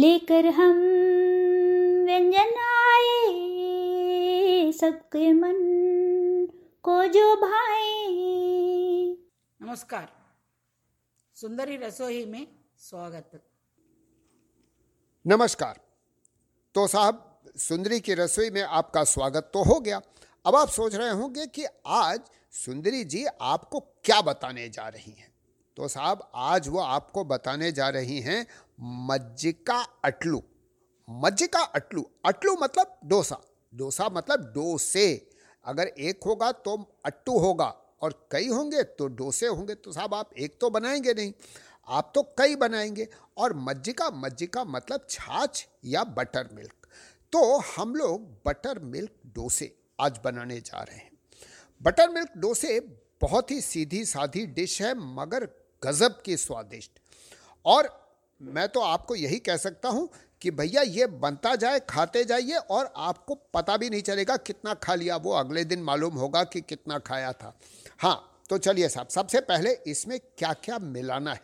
लेकर हम व्यंजन आए। सबके मन को जो भाए। नमस्कार। सुंदरी रसोई में स्वागत। नमस्कार। तो साहब सुंदरी की रसोई में आपका स्वागत तो हो गया। अब आप सोच रहे होंगे कि आज सुंदरी जी आपको क्या बताने जा रही हैं। तो साहब, आज वो आपको बताने जा रही हैं मज्जिका अटलू। मज्जिका अटलू। अटलू मतलब डोसा। डोसा मतलब डोसे। अगर एक होगा तो अट्टू होगा और कई होंगे तो डोसे होंगे। तो साहब, आप एक तो बनाएँगे नहीं, आप तो कई बनाएँगे। और मज्जिका मज्जिका मतलब छाछ या बटर मिल्क। तो हम लोग बटर मिल्क डोसे आज बनाने जा रहे हैं। बटर मिल्क डोसे बहुत ही सीधी साधी डिश है, मगर गज़ब की स्वादिष्ट। और मैं तो आपको यही कह सकता हूँ कि भैया ये बनता जाए, खाते जाइए और आपको पता भी नहीं चलेगा कितना खा लिया वो। अगले दिन मालूम होगा कि कितना खाया था। हाँ तो चलिए साहब, सबसे पहले इसमें क्या क्या मिलाना है,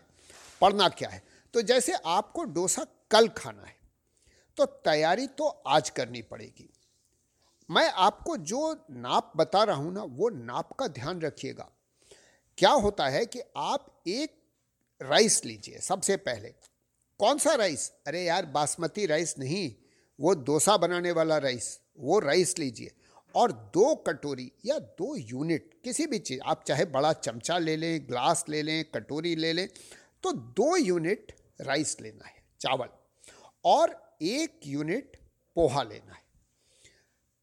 पढ़ना क्या है? तो जैसे आपको डोसा कल खाना है तो तैयारी तो आज करनी पड़ेगी। मैं आपको जो नाप बता रहा हूँ ना, वो नाप का ध्यान रखिएगा। क्या होता है कि आप एक राइस लीजिए सबसे पहले। कौन सा राइस? अरे यार, बासमती राइस नहीं, वो डोसा बनाने वाला राइस, वो राइस लीजिए। और दो कटोरी या दो यूनिट, किसी भी चीज़, आप चाहे बड़ा चमचा ले लें, ग्लास ले लें, कटोरी ले लें तो दो यूनिट राइस लेना है, चावल, और एक यूनिट पोहा लेना है।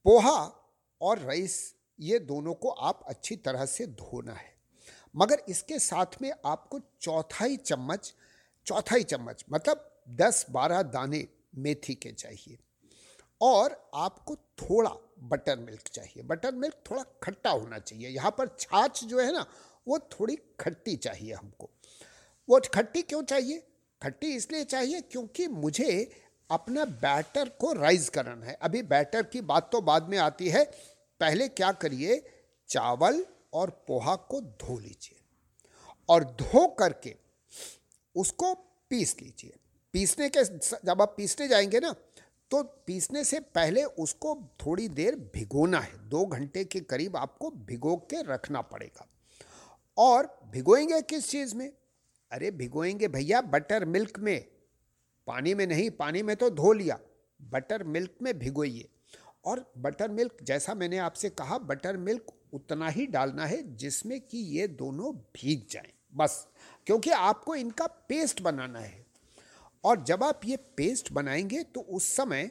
पोहा और राइस, ये दोनों को आप अच्छी तरह से धोना है। मगर इसके साथ में आपको चौथाई चम्मच चौथाई चम्मच मतलब दस बारह दाने मेथी के चाहिए। और आपको थोड़ा बटर मिल्क चाहिए। बटर मिल्क थोड़ा खट्टा होना चाहिए। यहाँ पर छाछ जो है ना, वो थोड़ी खट्टी चाहिए हमको। वो खट्टी क्यों चाहिए? खट्टी इसलिए चाहिए क्योंकि मुझे अपना बैटर को राइज करना है। अभी बैटर की बात तो बाद में आती है। पहले क्या करिए? चावल और पोहा को धो लीजिए और धो करके उसको पीस लीजिए। पीसने के जब आप पीसने जाएँगे ना तो पीसने से पहले उसको थोड़ी देर भिगोना है। दो घंटे के करीब आपको भिगो के रखना पड़ेगा। और भिगोएँगे किस चीज़ में? अरे भिगोएँगे भैया बटर मिल्क में। पानी में नहीं, पानी में तो धो लिया। बटर मिल्क में भिगोइए। और बटर मिल्क जैसा मैंने आपसे कहा बटर मिल्क उतना ही डालना है जिसमें कि ये दोनों भीग जाएँ। बस, क्योंकि आपको इनका पेस्ट बनाना है। और जब आप ये पेस्ट बनाएँगे तो उस समय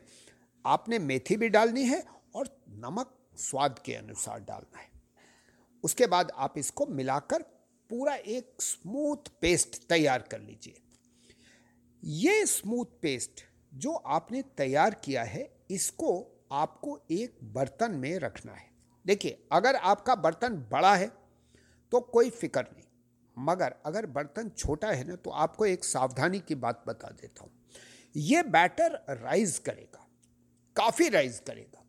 आपने मेथी भी डालनी है और नमक स्वाद के अनुसार डालना है। उसके बाद आप इसको मिलाकर पूरा एक स्मूथ पेस्ट तैयार कर लीजिए। ये स्मूथ पेस्ट जो आपने तैयार किया है, इसको आपको एक बर्तन में रखना है। देखिए, अगर आपका बर्तन बड़ा है तो कोई फ़िक्र नहीं। मगर अगर बर्तन छोटा है ना तो आपको एक सावधानी की बात बता देता हूँ। ये बैटर राइज करेगा, काफ़ी राइज करेगा।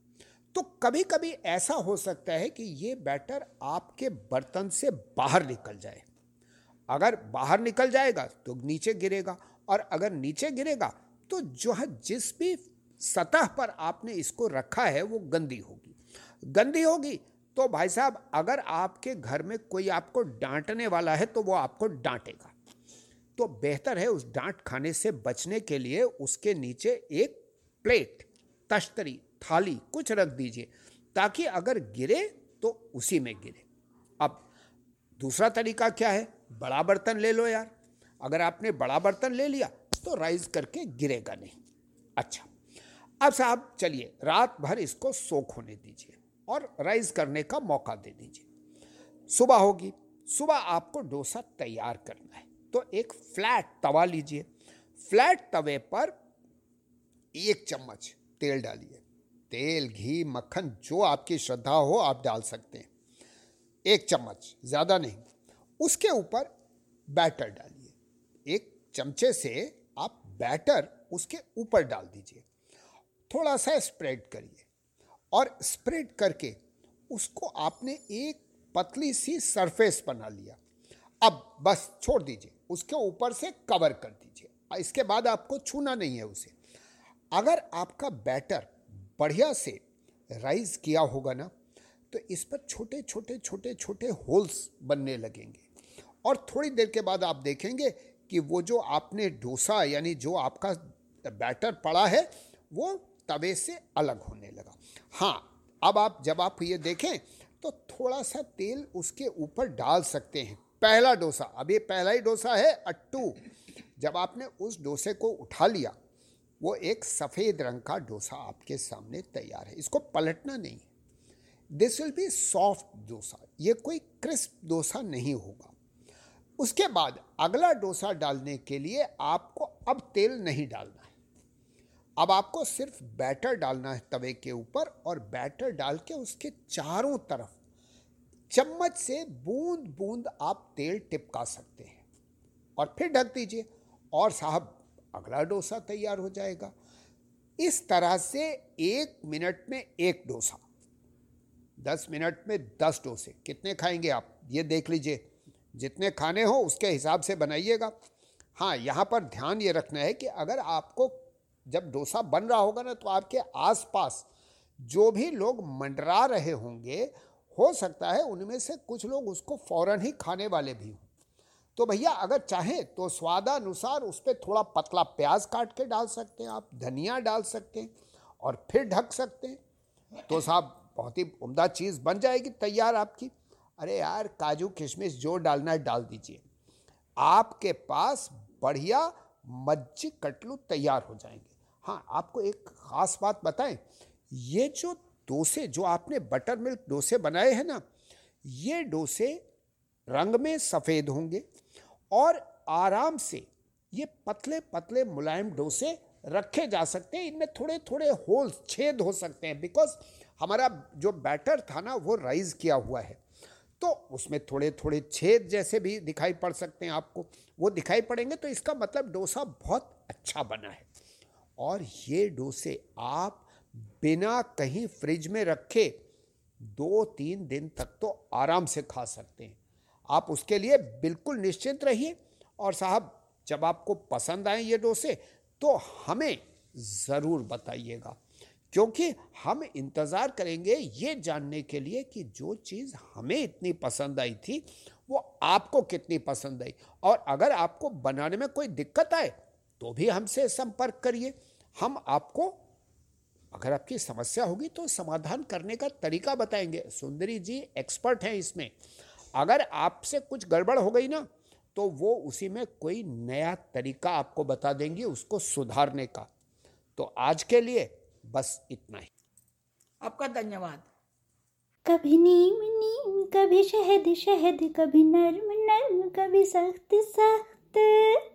तो कभी कभी ऐसा हो सकता है कि ये बैटर आपके बर्तन से बाहर निकल जाए। अगर बाहर निकल जाएगा तो नीचे गिरेगा, और अगर नीचे गिरेगा तो जो है, जिस भी सतह पर आपने इसको रखा है, वो गंदी होगी। गंदी होगी तो भाई साहब, अगर आपके घर में कोई आपको डांटने वाला है तो वो आपको डांटेगा। तो बेहतर है उस डांट खाने से बचने के लिए उसके नीचे एक प्लेट, तश्तरी, थाली कुछ रख दीजिए, ताकि अगर गिरे तो उसी में गिरे। अब दूसरा तरीका क्या है? बड़ा बर्तन ले लो यार। अगर आपने बड़ा बर्तन ले लिया तो राइज करके गिरेगा नहीं। अच्छा। अब साहब, चलिए, रात भर इसको सोख होने दीजिए और राइज करने का मौका दे दीजिए। सुबह होगी, सुबह आपको डोसा तैयार करना है। तो एक फ्लैट तवा लीजिए। फ्लैट तवे पर एक चम्मच तेल डालिए। तेल, घी, मक्खन, जो आपकी श्रद्धा हो, आप डाल सकते हैं। एक चम्मच, ज़्यादा नहीं। उसके ऊपर बैटर डालिए। एक चमचे से आप बैटर उसके ऊपर डाल दीजिए। थोड़ा सा स्प्रेड करिए। और स्प्रेड करके उसको आपने एक पतली सी सरफेस बना लिया। अब बस छोड़ दीजिए, उसके ऊपर से कवर कर दीजिए। इसके बाद आपको छूना नहीं है उसे। अगर आपका बैटर बढ़िया से राइज किया होगा ना तो इस पर छोटे छोटे छोटे छोटे होल्स बनने लगेंगे। और थोड़ी देर के बाद आप देखेंगे कि वो जो आपने डोसा यानी जो आपका बैटर पड़ा है, वो तवे से अलग होने लगा। हाँ अब आप, जब आप ये देखें तो थोड़ा सा तेल उसके ऊपर डाल सकते हैं। पहला डोसा, अब ये पहला ही डोसा है, अट्टू। जब आपने उस डोसे को उठा लिया, वो एक सफ़ेद रंग का डोसा आपके सामने तैयार है। इसको पलटना नहीं this will be soft dosa. ये कोई क्रिस्प डोसा नहीं होगा। उसके बाद अगला डोसा डालने के लिए आपको अब तेल नहीं डालना है। अब आपको सिर्फ़ बैटर डालना है तवे के ऊपर और बैटर डाल के उसके चारों तरफ़। चम्मच से बूंद बूंद आप तेल टिपका सकते हैं। और फिर ढक दीजिए और साहब, अगला डोसा तैयार हो जाएगा। इस तरह से एक मिनट में एक डोसा, दस मिनट में दस डोसे। कितने खाएँगे आप? ये देख लीजिए। जितने खाने हो उसके हिसाब से बनाइएगा। हाँ यहाँ पर ध्यान ये रखना है कि अगर आपको जब डोसा बन रहा होगा ना तो आपके आसपास जो भी लोग मंडरा रहे होंगे, हो सकता है उनमें से कुछ लोग उसको फ़ौरन ही खाने वाले भी हों। तो भैया, अगर चाहें तो स्वादानुसार उस पर थोड़ा पतला प्याज काट के डाल सकते हैं आप, धनिया डाल सकते हैं और फिर ढक सकते हैं। तो साहब, बहुत ही उम्दा चीज़ बन जाएगी तैयार आपकी। अरे यार, काजू किशमिश जो डालना है, डाल दीजिए। आपके पास बढ़िया मज्जी कटलू तैयार हो जाएँगे। हाँ आपको एक ख़ास बात बताएँ। ये जो डोसे, जो आपने बटर मिल्क डोसे बनाए हैं ना, ये डोसे रंग में सफ़ेद होंगे और आराम से ये पतले पतले मुलायम डोसे रखे जा सकते हैं। इनमें थोड़े थोड़े होल्स, छेद हो सकते हैं बिकॉज़ हमारा जो बैटर था ना, वो राइज किया हुआ है। तो उसमें थोड़े थोड़े छेद जैसे भी दिखाई पड़ सकते हैं आपको। वो दिखाई पड़ेंगे तो इसका मतलब डोसा बहुत अच्छा बना है। और ये डोसे आप बिना कहीं फ्रिज में रखे दो तीन दिन तक तो आराम से खा सकते हैं। आप उसके लिए बिल्कुल निश्चिंत रहिए और साहब, जब आपको पसंद आए ये डोसे तो हमें ज़रूर बताइएगा, क्योंकि हम इंतज़ार करेंगे ये जानने के लिए कि जो चीज़ हमें इतनी पसंद आई थी, वो आपको कितनी पसंद आई। और अगर आपको बनाने में कोई दिक्कत आए तो भी हमसे संपर्क करिए। हम आपको अगर आपकी समस्या होगी तो समाधान करने का तरीका बताएँगे। सुंदरी जी एक्सपर्ट हैं इसमें। अगर आपसे कुछ गड़बड़ हो गई ना तो वो उसी में कोई नया तरीका आपको बता देंगी उसको सुधारने का। तो आज के लिए बस इतना ही। आपका धन्यवाद। कभी नीम नीम कभी शहद शहद कभी नर्म नर्म कभी सख्त सख्त।